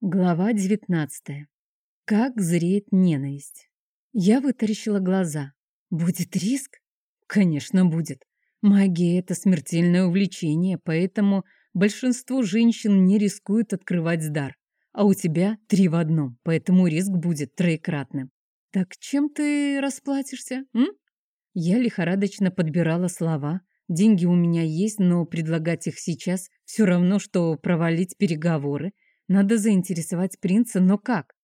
Глава 19. Как зреет ненависть. Я вытаращила глаза. Будет риск? Конечно, будет. Магия — это смертельное увлечение, поэтому большинство женщин не рискуют открывать дар. А у тебя три в одном, поэтому риск будет троекратным. Так чем ты расплатишься, м? Я лихорадочно подбирала слова. Деньги у меня есть, но предлагать их сейчас все равно, что провалить переговоры — надо заинтересовать принца, но как?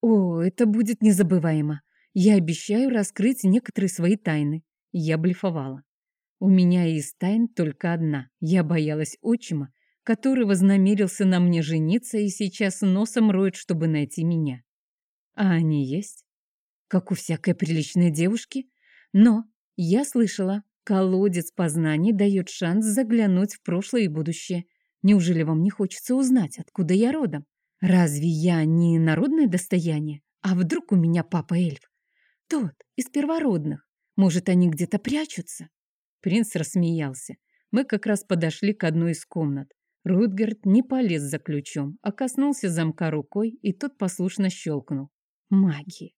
О, это будет незабываемо. Я обещаю раскрыть некоторые свои тайны. Я блефовала. У меня из тайн только одна. Я боялась отчима, который вознамерился на мне жениться и сейчас носом роет, чтобы найти меня. А они есть? Как у всякой приличной девушки. Но я слышала, колодец познаний дает шанс заглянуть в прошлое и будущее. Неужели вам не хочется узнать, откуда я родом? Разве я не народное достояние? А вдруг у меня папа эльф? Тот, из первородных. Может, они где-то прячутся?» Принц рассмеялся. Мы как раз подошли к одной из комнат. Рутгерт не полез за ключом, а коснулся замка рукой, и тот послушно щелкнул. Магия.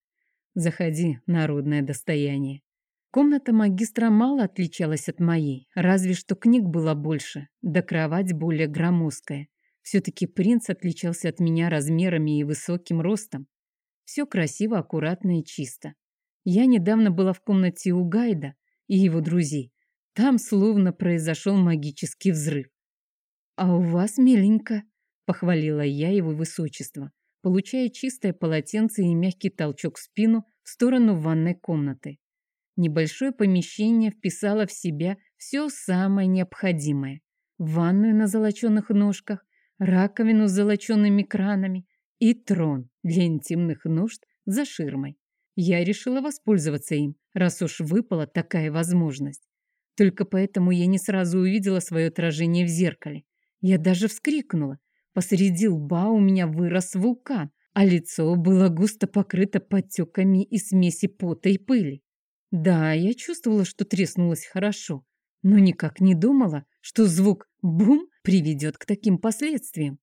Заходи, народное достояние. Комната магистра мало отличалась от моей, разве что книг было больше, да кровать более громоздкая. Все-таки принц отличался от меня размерами и высоким ростом. Все красиво, аккуратно и чисто. Я недавно была в комнате у Гайда и его друзей. Там словно произошел магический взрыв. «А у вас миленько», — похвалила я его высочество, получая чистое полотенце и мягкий толчок в спину в сторону ванной комнаты. Небольшое помещение вписало в себя все самое необходимое. Ванную на золоченных ножках, раковину с золоченными кранами и трон для интимных нужд за ширмой. Я решила воспользоваться им, раз уж выпала такая возможность. Только поэтому я не сразу увидела свое отражение в зеркале. Я даже вскрикнула. Посреди лба у меня вырос вулкан, а лицо было густо покрыто подтеками и смеси пота и пыли. Да, я чувствовала, что треснулась хорошо, но никак не думала, что звук «бум» приведет к таким последствиям.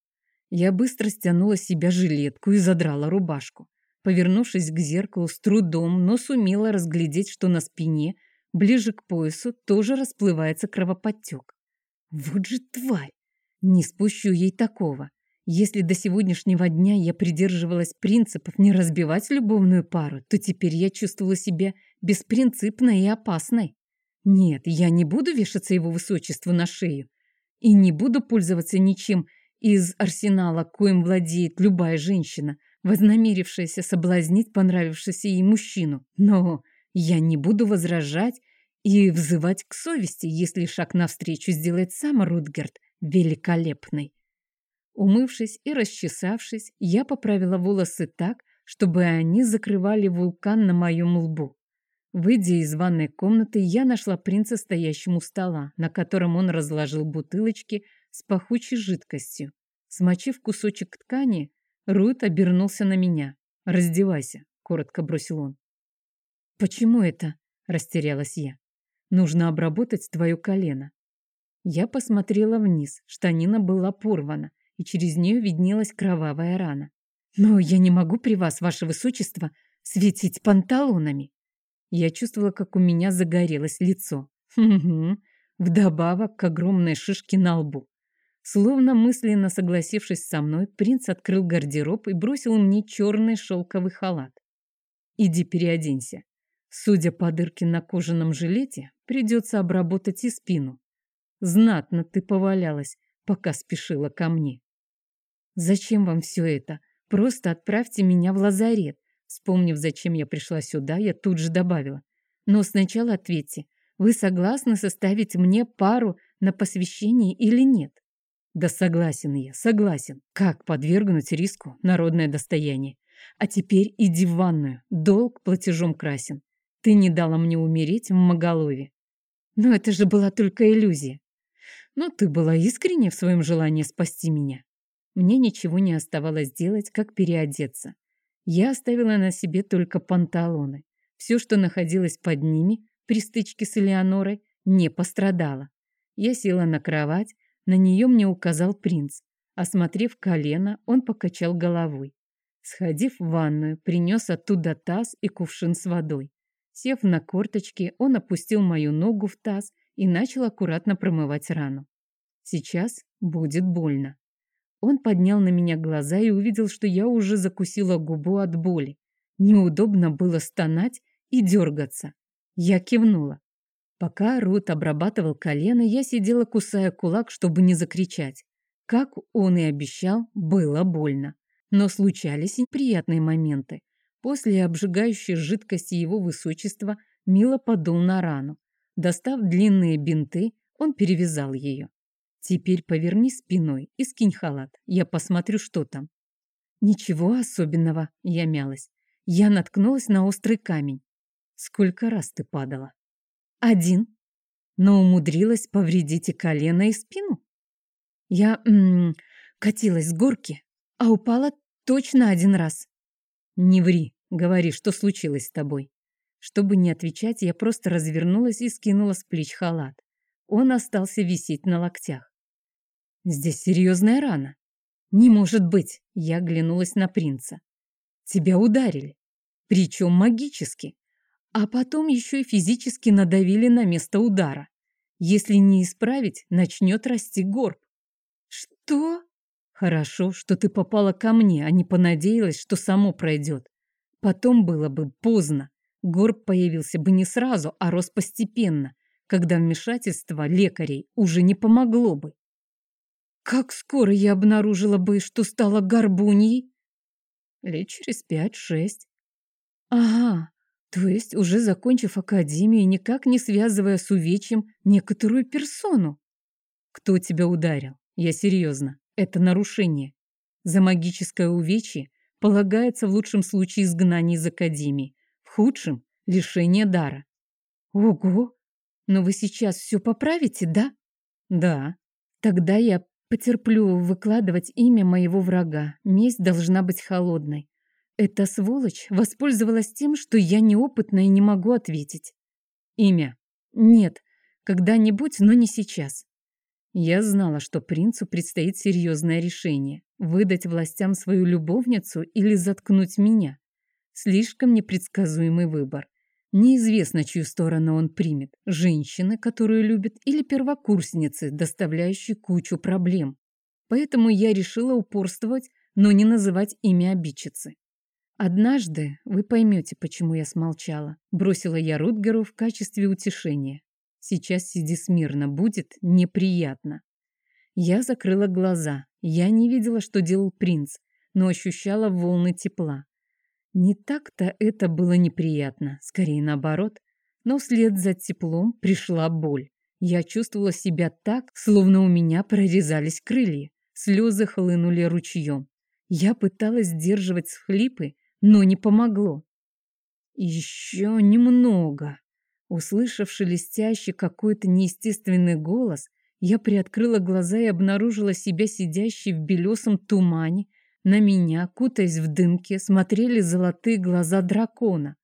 Я быстро стянула с себя жилетку и задрала рубашку. Повернувшись к зеркалу с трудом, но сумела разглядеть, что на спине, ближе к поясу, тоже расплывается кровоподтек. Вот же тварь! Не спущу ей такого. Если до сегодняшнего дня я придерживалась принципов не разбивать любовную пару, то теперь я чувствовала себя беспринципной и опасной. Нет, я не буду вешаться его высочеству на шею и не буду пользоваться ничем из арсенала, коим владеет любая женщина, вознамерившаяся соблазнить понравившегося ей мужчину. Но я не буду возражать и взывать к совести, если шаг навстречу сделает сам Рутгерт великолепный. Умывшись и расчесавшись, я поправила волосы так, чтобы они закрывали вулкан на моем лбу. Выйдя из ванной комнаты, я нашла принца стоящим у стола, на котором он разложил бутылочки с пахучей жидкостью. Смочив кусочек ткани, Рут обернулся на меня. «Раздевайся», — коротко бросил он. «Почему это?» — растерялась я. «Нужно обработать твое колено». Я посмотрела вниз. Штанина была порвана, и через нее виднелась кровавая рана. «Но я не могу при вас, ваше высочество, светить панталонами». Я чувствовала, как у меня загорелось лицо. Угу. Вдобавок к огромной шишке на лбу. Словно мысленно согласившись со мной, принц открыл гардероб и бросил мне черный шелковый халат. «Иди переоденься. Судя по дырке на кожаном жилете, придется обработать и спину. Знатно ты повалялась, пока спешила ко мне. Зачем вам все это? Просто отправьте меня в лазарет. Вспомнив, зачем я пришла сюда, я тут же добавила. Но сначала ответьте, вы согласны составить мне пару на посвящение или нет? Да согласен я, согласен. Как подвергнуть риску народное достояние? А теперь иди в ванную, долг платежом красен. Ты не дала мне умереть в Моголове. Но это же была только иллюзия. Но ты была искренне в своем желании спасти меня. Мне ничего не оставалось делать, как переодеться. Я оставила на себе только панталоны. Все, что находилось под ними при стычке с Элеонорой, не пострадало. Я села на кровать, на нее мне указал принц. Осмотрев колено, он покачал головой. Сходив в ванную, принес оттуда таз и кувшин с водой. Сев на корточки, он опустил мою ногу в таз и начал аккуратно промывать рану. Сейчас будет больно. Он поднял на меня глаза и увидел, что я уже закусила губу от боли. Неудобно было стонать и дергаться. Я кивнула. Пока Рут обрабатывал колено, я сидела, кусая кулак, чтобы не закричать. Как он и обещал, было больно. Но случались и приятные моменты. После обжигающей жидкости его высочества Мила подул на рану. Достав длинные бинты, он перевязал ее. «Теперь поверни спиной и скинь халат. Я посмотрю, что там». «Ничего особенного», — я мялась. Я наткнулась на острый камень. «Сколько раз ты падала?» «Один. Но умудрилась повредить и колено, и спину». Я м -м, катилась с горки, а упала точно один раз. «Не ври», Говори, что случилось с тобой?» Чтобы не отвечать, я просто развернулась и скинула с плеч халат. Он остался висеть на локтях. «Здесь серьезная рана». «Не может быть!» — я оглянулась на принца. «Тебя ударили. Причем магически. А потом еще и физически надавили на место удара. Если не исправить, начнет расти горб». «Что?» «Хорошо, что ты попала ко мне, а не понадеялась, что само пройдет. Потом было бы поздно. Горб появился бы не сразу, а рос постепенно, когда вмешательство лекарей уже не помогло бы. Как скоро я обнаружила бы, что стала горбуньей? Лет через пять-шесть. Ага, то есть уже закончив академию, никак не связывая с увечьем некоторую персону. Кто тебя ударил? Я серьезно. Это нарушение. За магическое увечье полагается в лучшем случае изгнание из академии, в худшем – лишение дара. Ого! Но вы сейчас все поправите, да? Да. Тогда я потерплю выкладывать имя моего врага. Месть должна быть холодной. Эта сволочь воспользовалась тем, что я неопытна и не могу ответить. Имя? Нет, когда-нибудь, но не сейчас. Я знала, что принцу предстоит серьезное решение – выдать властям свою любовницу или заткнуть меня. Слишком непредсказуемый выбор. Неизвестно, чью сторону он примет – женщины, которую любит, или первокурсницы, доставляющей кучу проблем. Поэтому я решила упорствовать, но не называть имя обидчицы. «Однажды вы поймете, почему я смолчала», – бросила я Рутгеру в качестве утешения. Сейчас сиди смирно, будет неприятно. Я закрыла глаза. Я не видела, что делал принц, но ощущала волны тепла. Не так-то это было неприятно, скорее наоборот. Но вслед за теплом пришла боль. Я чувствовала себя так, словно у меня прорезались крылья. Слезы хлынули ручьем. Я пыталась сдерживать схлипы, но не помогло. Еще немного. Услышав шелестящий какой-то неестественный голос, я приоткрыла глаза и обнаружила себя сидящей в белесом тумане. На меня, кутаясь в дымке, смотрели золотые глаза дракона.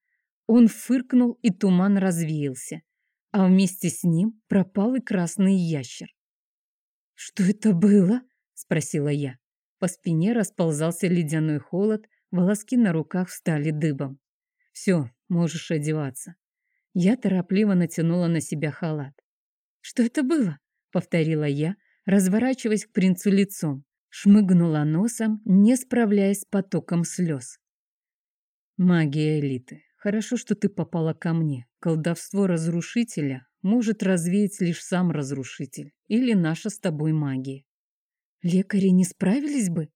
Он фыркнул, и туман развеялся, а вместе с ним пропал и красный ящер. «Что это было?» — спросила я. По спине расползался ледяной холод, волоски на руках встали дыбом. «Все, можешь одеваться». Я торопливо натянула на себя халат. «Что это было?» — повторила я, разворачиваясь к принцу лицом. Шмыгнула носом, не справляясь с потоком слез. «Магия элиты. Хорошо, что ты попала ко мне. Колдовство разрушителя может развеять лишь сам разрушитель или наша с тобой магия. Лекари не справились бы?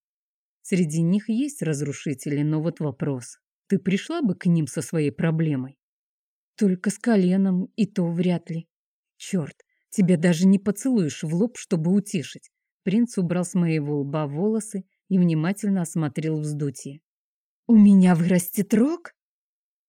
Среди них есть разрушители, но вот вопрос. Ты пришла бы к ним со своей проблемой? Только с коленом, и то вряд ли. Черт, тебя даже не поцелуешь в лоб, чтобы утешить. Принц убрал с моего лба волосы и внимательно осмотрел вздутие. «У меня вырастет рог?»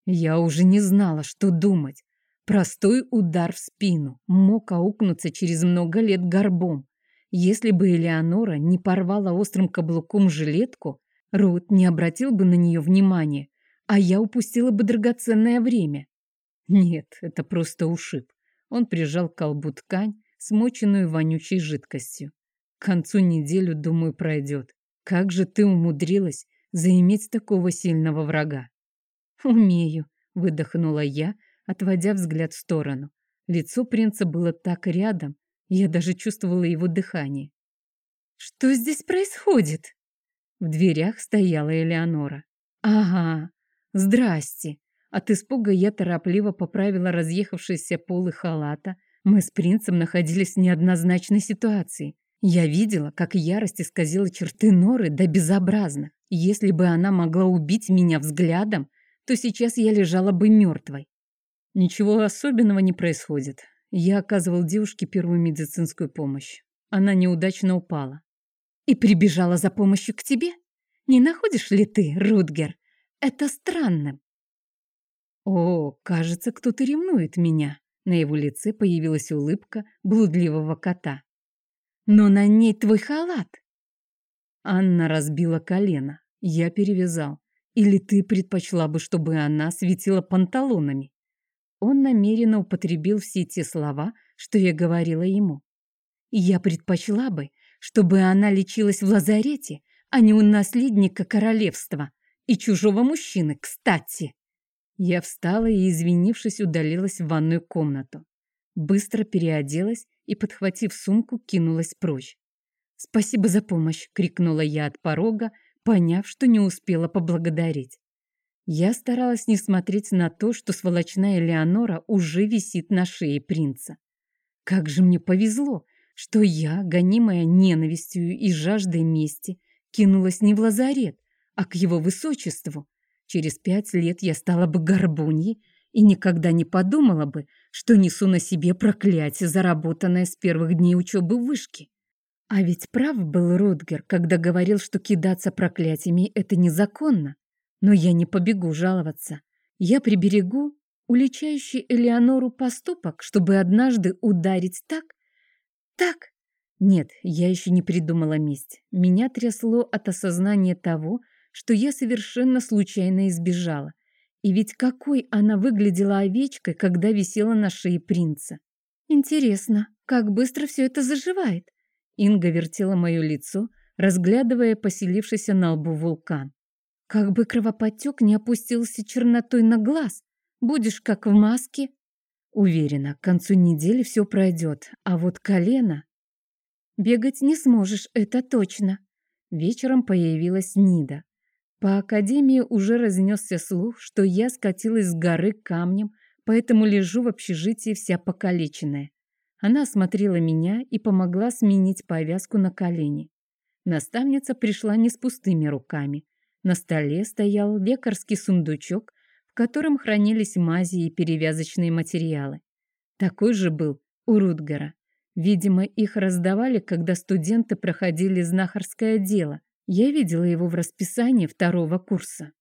Я уже не знала, что думать. Простой удар в спину мог аукнуться через много лет горбом. Если бы Элеонора не порвала острым каблуком жилетку, Рут не обратил бы на нее внимания, а я упустила бы драгоценное время. Нет, это просто ушиб. Он прижал к колбу ткань, смоченную вонючей жидкостью. К концу недели, думаю, пройдет. Как же ты умудрилась заиметь такого сильного врага? Умею, выдохнула я, отводя взгляд в сторону. Лицо принца было так рядом, я даже чувствовала его дыхание. «Что здесь происходит?» В дверях стояла Элеонора. «Ага, здрасте!» От испуга я торопливо поправила разъехавшиеся полы халата. Мы с принцем находились в неоднозначной ситуации. Я видела, как ярость исказила черты Норы до безобразных. Если бы она могла убить меня взглядом, то сейчас я лежала бы мертвой. Ничего особенного не происходит. Я оказывал девушке первую медицинскую помощь. Она неудачно упала. И прибежала за помощью к тебе? Не находишь ли ты, Рутгер, это странным? О, кажется, кто-то ревнует меня. На его лице появилась улыбка блудливого кота. Но на ней твой халат. Анна разбила колено. Я перевязал. Или ты предпочла бы, чтобы она светила панталонами? Он намеренно употребил все те слова, что я говорила ему. Я предпочла бы, чтобы она лечилась в лазарете, а не у наследника королевства и чужого мужчины, кстати. Я встала и, извинившись, удалилась в ванную комнату. Быстро переоделась и, подхватив сумку, кинулась прочь. «Спасибо за помощь!» — крикнула я от порога, поняв, что не успела поблагодарить. Я старалась не смотреть на то, что сволочная Леонора уже висит на шее принца. Как же мне повезло, что я, гонимая ненавистью и жаждой мести, кинулась не в лазарет, а к его высочеству. Через пять лет я стала бы горбуньей и никогда не подумала бы, что несу на себе проклятие, заработанное с первых дней учебы в вышке. А ведь прав был Рутгер, когда говорил, что кидаться проклятиями – это незаконно. Но я не побегу жаловаться. Я приберегу уличающий Элеонору поступок, чтобы однажды ударить так, так. Нет, я еще не придумала месть. Меня трясло от осознания того, что я совершенно случайно избежала. И ведь какой она выглядела овечкой, когда висела на шее принца. Интересно, как быстро все это заживает? Инга вертела мое лицо, разглядывая поселившийся на лбу вулкан. Как бы кровоподтек не опустился чернотой на глаз. Будешь как в маске. Уверена, к концу недели все пройдет, а вот колено... Бегать не сможешь, это точно. Вечером появилась Нида. По академии уже разнесся слух, что я скатилась с горы камнем, поэтому лежу в общежитии вся покалеченная. Она осмотрела меня и помогла сменить повязку на колени. Наставница пришла не с пустыми руками. На столе стоял лекарский сундучок, в котором хранились мази и перевязочные материалы. Такой же был у Рутгера. Видимо, их раздавали, когда студенты проходили знахарское дело. Я видела его в расписании второго курса.